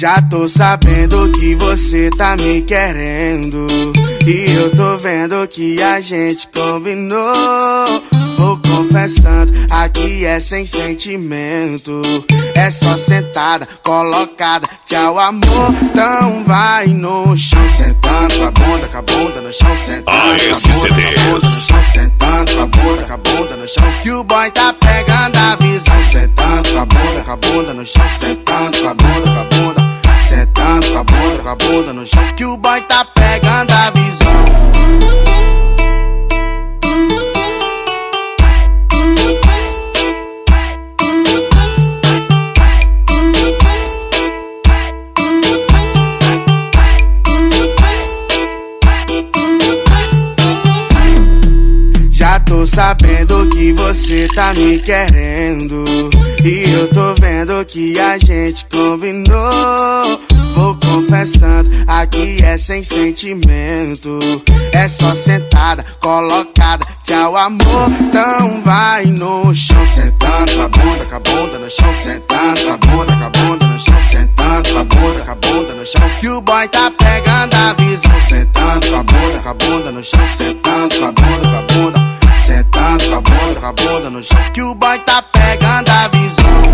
Já tô sabendo que você tá me querendo. E eu tô vendo que a gente combinou. Vou confessando, aqui é sem sentimento. É só sentada, colocada, tchau amor. Então vai no chão, sentando com a bunda, com a bunda no chão, sentando com a bunda, com a bunda no chão, sentando com a bunda, com a bunda no chão. Que o boy tá pegando a visão, sentando com a bunda, com a bunda no chão, sentando com a bunda, no chão. Que o boy tá pegando a visão. Tô sabendo que você tá me querendo. E eu tô vendo que a gente combinou sem sentimento. É só sentada, colocada. Tchau, amor. Então vai no chão, sentando com a bunda, com a bunda no chão, sentando com a bunda, com a bunda no chão, sentando com a bunda, com a bunda no chão. Que o boy tá pegando a visão, sentando com a bunda, com a bunda no chão, sentando com a bunda, com a bunda. Sentando com a bunda, com a bunda no chão. Que o boy tá pegando a visão.